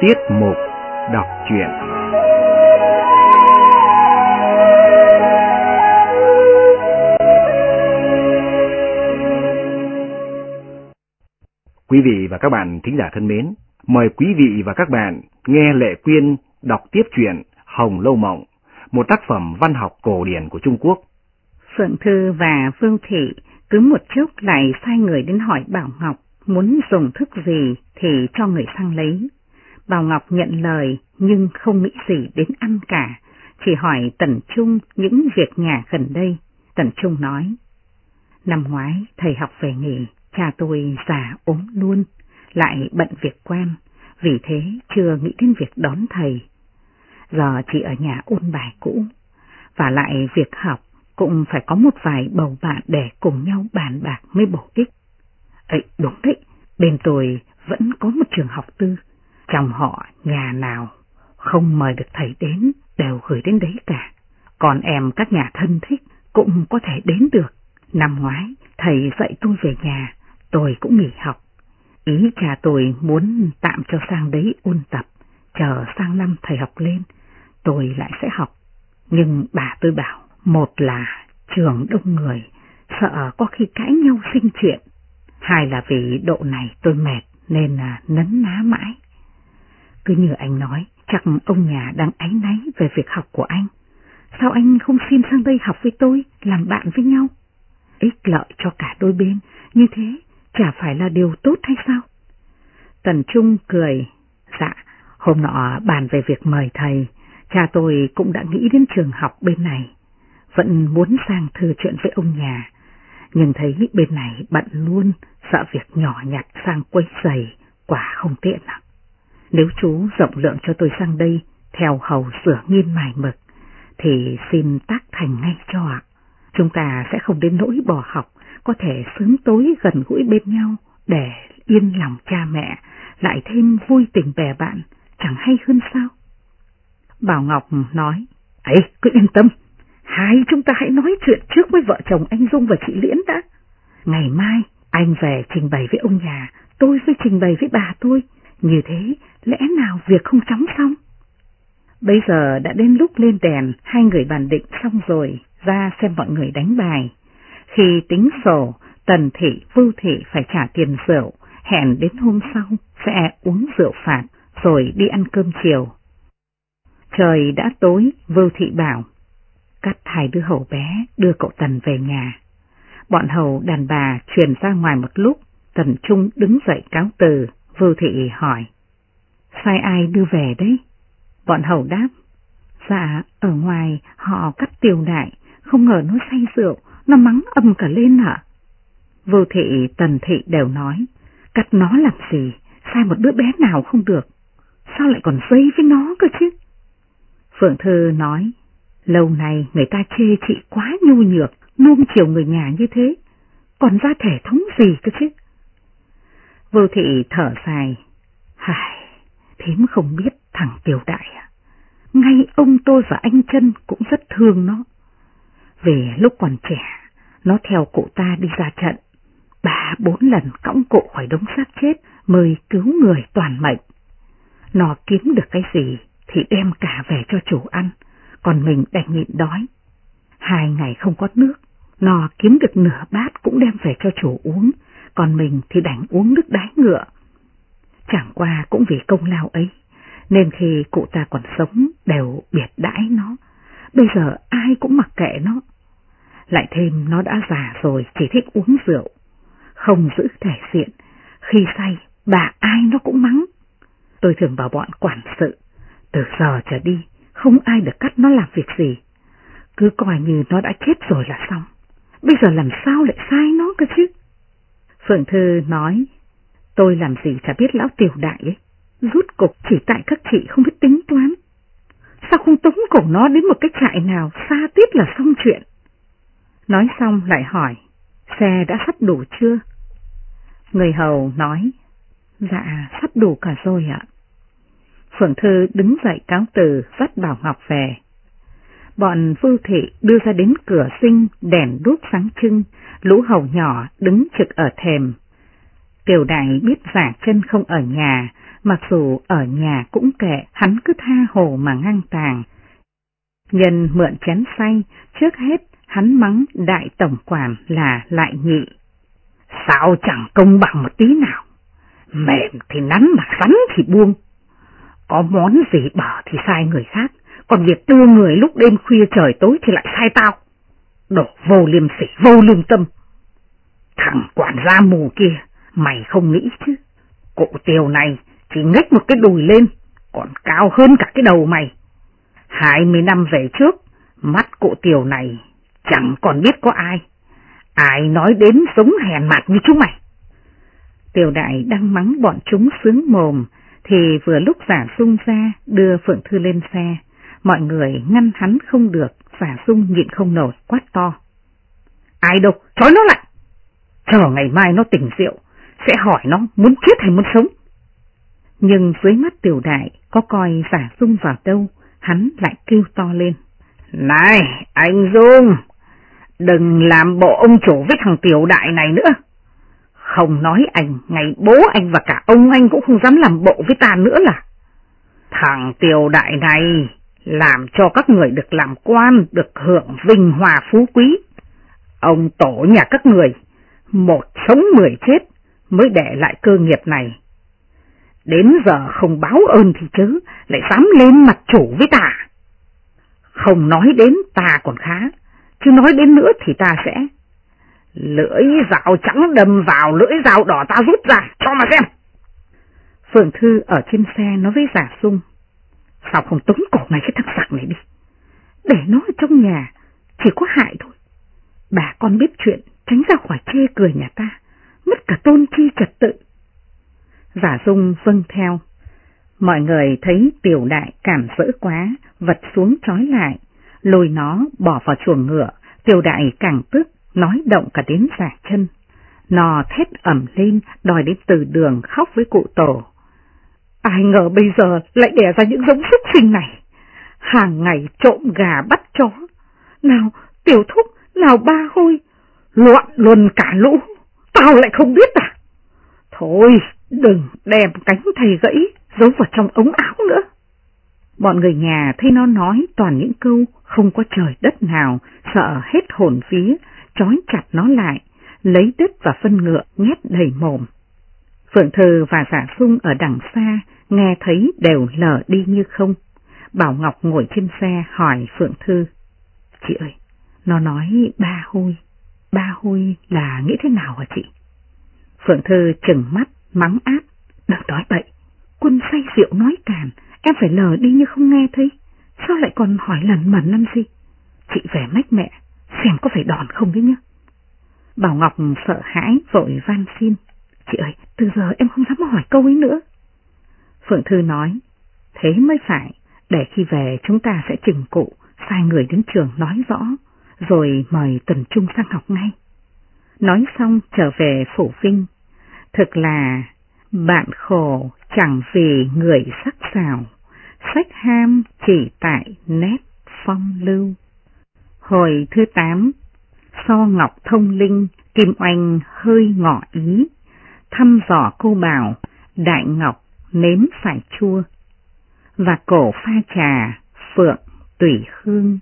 Tiết mục đọc truyện Quý vị và các bạn thính giả thân mến, mời quý vị và các bạn nghe Lệ Quyên đọc tiếp truyện Hồng Lâu Mộng, một tác phẩm văn học cổ điển của Trung Quốc. Phượng Thư và Vương Thị cứ một chút lại sai người đến hỏi Bảo Ngọc muốn dùng thức gì thì cho người sang lấy. Bảo Ngọc nhận lời nhưng không nghĩ gì đến ăn cả, chỉ hỏi Tần Trung những việc nhà gần đây. Tần Trung nói, năm ngoái thầy học về nghỉ, cha tôi già ốm luôn, lại bận việc quan, vì thế chưa nghĩ đến việc đón thầy. Giờ chỉ ở nhà ôn bài cũ, và lại việc học cũng phải có một vài bầu bạn để cùng nhau bàn bạc mới bổ ích. Ấy, đúng đấy, bên tôi vẫn có một trường học tư, trong họ nhà nào không mời được thầy đến đều gửi đến đấy cả. Còn em các nhà thân thích cũng có thể đến được. Năm ngoái, thầy dạy tôi về nhà, tôi cũng nghỉ học. Ý cha tôi muốn tạm cho sang đấy ôn tập, chờ sang năm thầy học lên, tôi lại sẽ học. Nhưng bà tôi bảo, một là trường đông người, sợ có khi cãi nhau sinh chuyện. Hai là vì độ này tôi mệt nên là nấn ná mãi. Cứ như anh nói, chắc ông nhà đang áy náy về việc học của anh. Sao anh không xin sang đây học với tôi, làm bạn với nhau? Ích lợi cho cả đôi bên, như thế chả phải là điều tốt hay sao? Tần Trung cười, dạ, hôm nọ bàn về việc mời thầy, cha tôi cũng đã nghĩ đến trường học bên này, vẫn muốn sang thư chuyện với ông nhà, nhưng thấy bên này bận luôn, sợ việc nhỏ nhặt sang quấy giày, quả không tiện ạ. Nếu chú rộng lượng cho tôi sang đây, theo hầu sửa nghiêm mài mực, thì xin tác thành ngay cho ạ. Chúng ta sẽ không đến nỗi bỏ học, có thể sớm tối gần gũi bên nhau để yên lòng cha mẹ, lại thêm vui tình bè bạn, chẳng hay hơn sao? Bảo Ngọc nói, ấy cứ yên tâm, hai chúng ta hãy nói chuyện trước với vợ chồng anh Dung và chị Liễn đã. Ngày mai, anh về trình bày với ông nhà, tôi sẽ trình bày với bà tôi, như thế lẽ nào việc không chóng xong? Bây giờ đã đến lúc lên đèn, hai người bàn định xong rồi, ra xem mọi người đánh bài. Khi tính sổ, Tần Thị, Vưu Thị phải trả tiền rượu, hẹn đến hôm sau sẽ uống rượu phạt, rồi đi ăn cơm chiều. Trời đã tối, Vưu Thị bảo, cắt hai đứa hầu bé đưa cậu Tần về nhà. Bọn hầu đàn bà truyền ra ngoài một lúc, Tần Trung đứng dậy cáo từ, Vưu Thị hỏi, sai ai đưa về đấy? Bọn hầu đáp, dạ, ở ngoài họ cắt tiều đại, không ngờ nó say rượu, nó mắng âm cả lên hả? Vô thị, tần thị đều nói, cắt nó làm gì, sai một đứa bé nào không được, sao lại còn dây với nó cơ chứ? Phượng Thư nói, lâu nay người ta chê chị quá nhu nhược, nuông chiều người nhà như thế, còn ra thể thống gì cơ chứ? Vô thị thở dài, hài, thím không biết thằng Tiểu Đại à, ngay ông tôi và anh chân cũng rất thương nó. Về lúc còn trẻ, nó theo cụ ta đi ra trận, ba bốn lần cõng cụ khỏi đống xác chết mời cứu người toàn mệnh. Nó kiếm được cái gì thì đem cả về cho chủ ăn, còn mình đành nhịn đói. Hai ngày không có nước, nó kiếm được nửa bát cũng đem về cho chủ uống, còn mình thì đành uống nước đái ngựa. Chẳng qua cũng vì công lao ấy, nên khi cụ ta còn sống đều biệt đãi nó, bây giờ ai cũng mặc kệ nó. Lại thêm nó đã già rồi chỉ thích uống rượu, không giữ thể diện, khi say bà ai nó cũng mắng. Tôi thường bảo bọn quản sự, từ giờ trở đi không ai được cắt nó làm việc gì, cứ coi như nó đã chết rồi là xong. Bây giờ làm sao lại sai nó cơ chứ? Phượng Thư nói, tôi làm gì chả biết lão tiểu đại ấy, rút cục chỉ tại các chị không biết tính toán. Sao không tống cổ nó đến một cái trại nào xa tiết là xong chuyện? Nói xong lại hỏi, xe đã sắp đủ chưa? Người hầu nói, dạ sắp đủ cả rồi ạ. Phượng Thư đứng dậy cáo từ dắt Bảo Ngọc về. Bọn Vưu Thị đưa ra đến cửa sinh đèn đuốc sáng trưng, lũ hầu nhỏ đứng trực ở thềm. Tiểu đại biết giả chân không ở nhà, mặc dù ở nhà cũng kệ, hắn cứ tha hồ mà ngang tàng. Nhân mượn chén say, trước hết hắn mắng đại tổng quản là lại nhị. Sao chẳng công bằng một tí nào? Mềm thì nắn mà sắn thì buông. Có món gì bỏ thì sai người khác, còn việc đưa người lúc đêm khuya trời tối thì lại sai tao. Đổ vô liêm sỉ, vô lương tâm. Thằng quản gia mù kia, mày không nghĩ chứ. Cụ tiều này chỉ ngách một cái đùi lên, còn cao hơn cả cái đầu mày. Hai mươi năm về trước, mắt cụ tiều này chẳng còn biết có ai. Ai nói đến sống hèn mặt như chúng mày. Tiểu đại đang mắng bọn chúng sướng mồm, thì vừa lúc giả sung ra đưa Phượng Thư lên xe, mọi người ngăn hắn không được, giả sung nhịn không nổi, quát to. Ai đâu, trói nó lại! Chờ ngày mai nó tỉnh rượu, sẽ hỏi nó muốn chết hay muốn sống. Nhưng dưới mắt tiểu đại có coi giả dung vào đâu, hắn lại kêu to lên. Này, anh Dung, đừng làm bộ ông chủ với thằng tiểu đại này nữa. Không nói anh, ngày bố anh và cả ông anh cũng không dám làm bộ với ta nữa là. Thằng tiểu đại này làm cho các người được làm quan, được hưởng vinh hòa phú quý. Ông tổ nhà các người, một sống mười chết mới để lại cơ nghiệp này. Đến giờ không báo ơn thì chứ, lại dám lên mặt chủ với ta. Không nói đến ta còn khá, chứ nói đến nữa thì ta sẽ Lưỡi dạo trắng đâm vào lưỡi dao đỏ ta rút ra, cho mà xem. Phượng Thư ở trên xe nói với giả sung. Sao không tống cổ ngay cái thằng sặc này đi? Để nó ở trong nhà, chỉ có hại thôi. Bà con biết chuyện, tránh ra khỏi chê cười nhà ta, mất cả tôn chi trật tự. Giả dung vâng theo. Mọi người thấy tiểu đại cảm dỡ quá, vật xuống trói lại, lôi nó bỏ vào chuồng ngựa, tiểu đại càng tức, nói động cả đến giả chân. Nò thét ẩm lên, đòi đến từ đường khóc với cụ tổ. Ai ngờ bây giờ lại đẻ ra những giống xuất sinh này. Hàng ngày trộm gà bắt chó. Nào, tiểu thúc, nào ba hôi. Loạn luôn cả lũ. Tao lại không biết à? Thôi, đừng đem cánh thầy gãy, giấu vào trong ống áo nữa. Bọn người nhà thấy nó nói toàn những câu không có trời đất nào, sợ hết hồn vía, trói chặt nó lại, lấy đất và phân ngựa nhét đầy mồm. Phượng Thư và Giả Sung ở đằng xa, nghe thấy đều lờ đi như không. Bảo Ngọc ngồi trên xe hỏi Phượng Thư. Chị ơi, nó nói ba hôi, ba huy là nghĩ thế nào hả chị? Phượng Thư chừng mắt, mắng áp, đừng nói bậy, quân say rượu nói càn, em phải lờ đi như không nghe thấy, sao lại còn hỏi lần mần năm gì? Chị về mách mẹ, xem có phải đòn không đấy nhá. Bảo Ngọc sợ hãi vội van xin. Chị ơi, từ giờ em không dám hỏi câu ấy nữa. Phượng Thư nói, thế mới phải, để khi về chúng ta sẽ chừng cụ, sai người đến trường nói rõ, rồi mời Tần Trung sang học ngay. Nói xong trở về phủ vinh, thực là bạn khổ chẳng vì người sắc sảo, sách ham chỉ tại nét phong lưu. Hồi thứ 8 So Ngọc thông linh, Kim Oanh hơi ngỏ ý, thăm dò cô bảo, Đại Ngọc nếm phải chua, và cổ pha trà, phượng, tùy hương,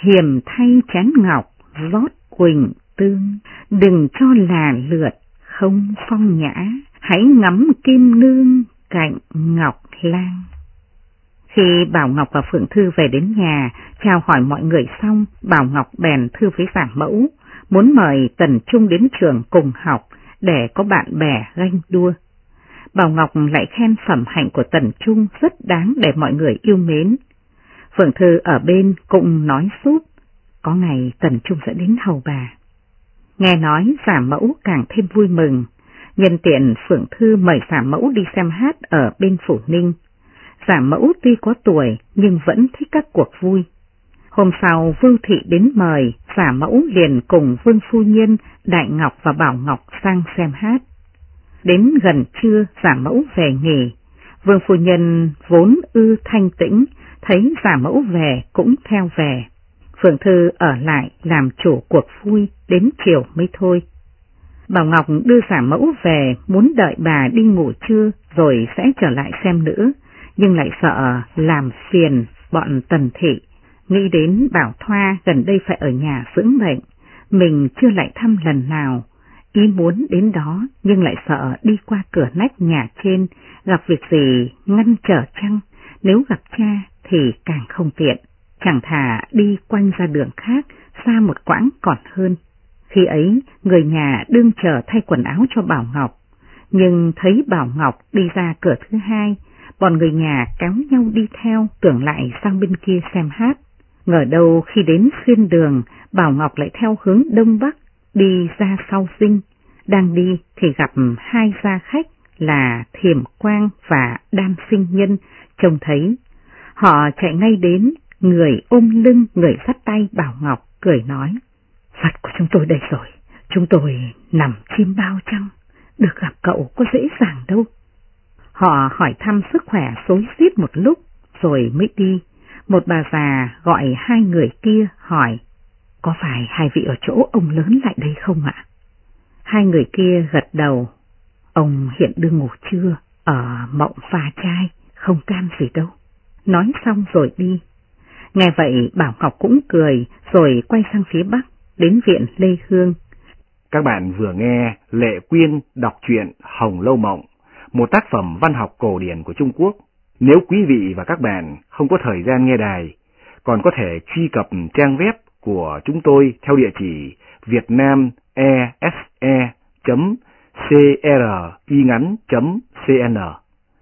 hiểm thay chén ngọc, rót quỳnh tương, đừng cho là lượt, không phong nhã, hãy ngắm kim nương cạnh ngọc lang. Khi Bảo Ngọc và Phượng Thư về đến nhà, chào hỏi mọi người xong, Bảo Ngọc bèn thư với giả mẫu, muốn mời Tần Trung đến trường cùng học để có bạn bè ganh đua. Bảo Ngọc lại khen phẩm hạnh của Tần Trung rất đáng để mọi người yêu mến. Phượng Thư ở bên cũng nói suốt, có ngày Tần Trung sẽ đến hầu bà. Nghe nói giả mẫu càng thêm vui mừng, nhân tiện Phượng Thư mời giả mẫu đi xem hát ở bên Phủ Ninh. Giả mẫu tuy có tuổi nhưng vẫn thích các cuộc vui. Hôm sau vương Thị đến mời, giả mẫu liền cùng Vương Phu Nhân, Đại Ngọc và Bảo Ngọc sang xem hát. Đến gần trưa giả mẫu về nghỉ, Vương Phu Nhân vốn ư thanh tĩnh, thấy giả mẫu về cũng theo về. Phượng Thư ở lại làm chủ cuộc vui đến chiều mới thôi. Bảo Ngọc đưa giả mẫu về muốn đợi bà đi ngủ trưa rồi sẽ trở lại xem nữa, nhưng lại sợ làm phiền bọn tần thị. Nghĩ đến Bảo Thoa gần đây phải ở nhà dưỡng bệnh, mình chưa lại thăm lần nào. Ý muốn đến đó nhưng lại sợ đi qua cửa nách nhà trên, gặp việc gì ngăn trở chăng, nếu gặp cha thì càng không tiện, chẳng thà đi quanh ra đường khác, xa một quãng còn hơn. Khi ấy, người nhà đương chờ thay quần áo cho Bảo Ngọc, nhưng thấy Bảo Ngọc đi ra cửa thứ hai, bọn người nhà kéo nhau đi theo tưởng lại sang bên kia xem hát. Ngờ đâu khi đến xuyên đường, Bảo Ngọc lại theo hướng đông bắc, đi ra sau dinh. Đang đi thì gặp hai gia khách là Thiểm Quang và Đam Sinh Nhân, trông thấy. Họ chạy ngay đến, người ôm lưng, người sắt tay Bảo Ngọc, cười nói. Phật của chúng tôi đây rồi, chúng tôi nằm chim bao chăng, được gặp cậu có dễ dàng đâu. Họ hỏi thăm sức khỏe xối xít một lúc, rồi mới đi. Một bà già gọi hai người kia hỏi, có phải hai vị ở chỗ ông lớn lại đây không ạ? Hai người kia gật đầu, ông hiện đương ngủ trưa, ở mộng pha chai, không cam gì đâu. Nói xong rồi đi. Nghe vậy Bảo Ngọc cũng cười, rồi quay sang phía bắc, đến viện Lê Hương. Các bạn vừa nghe Lệ Quyên đọc truyện Hồng Lâu Mộng, một tác phẩm văn học cổ điển của Trung Quốc. Nếu quý vị và các bạn không có thời gian nghe đài, còn có thể truy cập trang web của chúng tôi theo địa chỉ vietnamese.cringắn.cn.